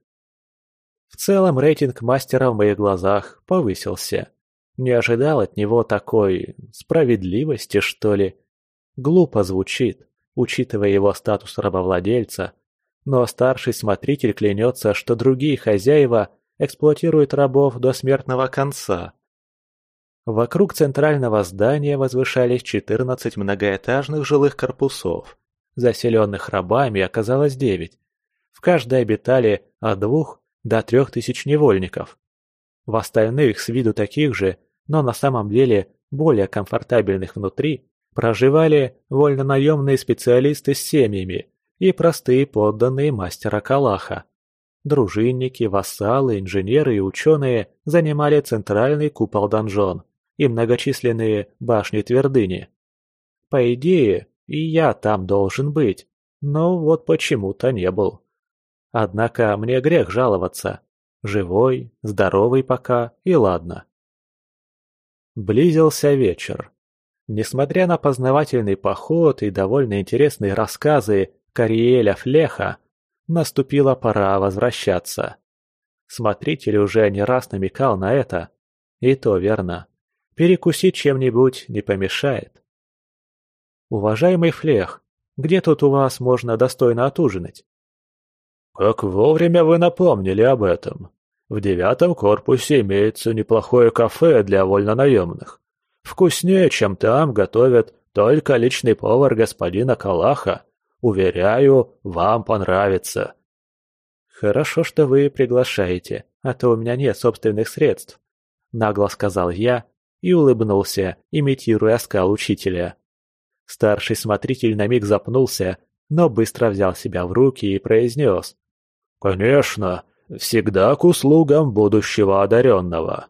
В целом рейтинг мастера в моих глазах повысился. Не ожидал от него такой справедливости, что ли. Глупо звучит, учитывая его статус рабовладельца, но старший смотритель клянется, что другие хозяева эксплуатируют рабов до смертного конца. Вокруг центрального здания возвышались 14 многоэтажных жилых корпусов. Заселенных рабами оказалось 9. В каждой обитали от двух до трех тысяч невольников. В остальных с виду таких же, но на самом деле более комфортабельных внутри, проживали вольнонаемные специалисты с семьями и простые подданные мастера Калаха. Дружинники, вассалы, инженеры и ученые занимали центральный купол-донжон и многочисленные башни-твердыни. По идее, и я там должен быть, но вот почему-то не был. Однако мне грех жаловаться. Живой, здоровый пока, и ладно. Близился вечер. Несмотря на познавательный поход и довольно интересные рассказы Кариэля Флеха, наступила пора возвращаться. Смотритель уже не раз намекал на это. И то верно. Перекусить чем-нибудь не помешает. «Уважаемый Флех, где тут у вас можно достойно отужинать?» «Как вовремя вы напомнили об этом. В девятом корпусе имеется неплохое кафе для вольнонаемных. Вкуснее, чем там готовят только личный повар господина Калаха. Уверяю, вам понравится». «Хорошо, что вы приглашаете, а то у меня нет собственных средств», — нагло сказал я и улыбнулся, имитируя оскал учителя. Старший смотритель на миг запнулся, но быстро взял себя в руки и произнес. «Конечно, всегда к услугам будущего одаренного».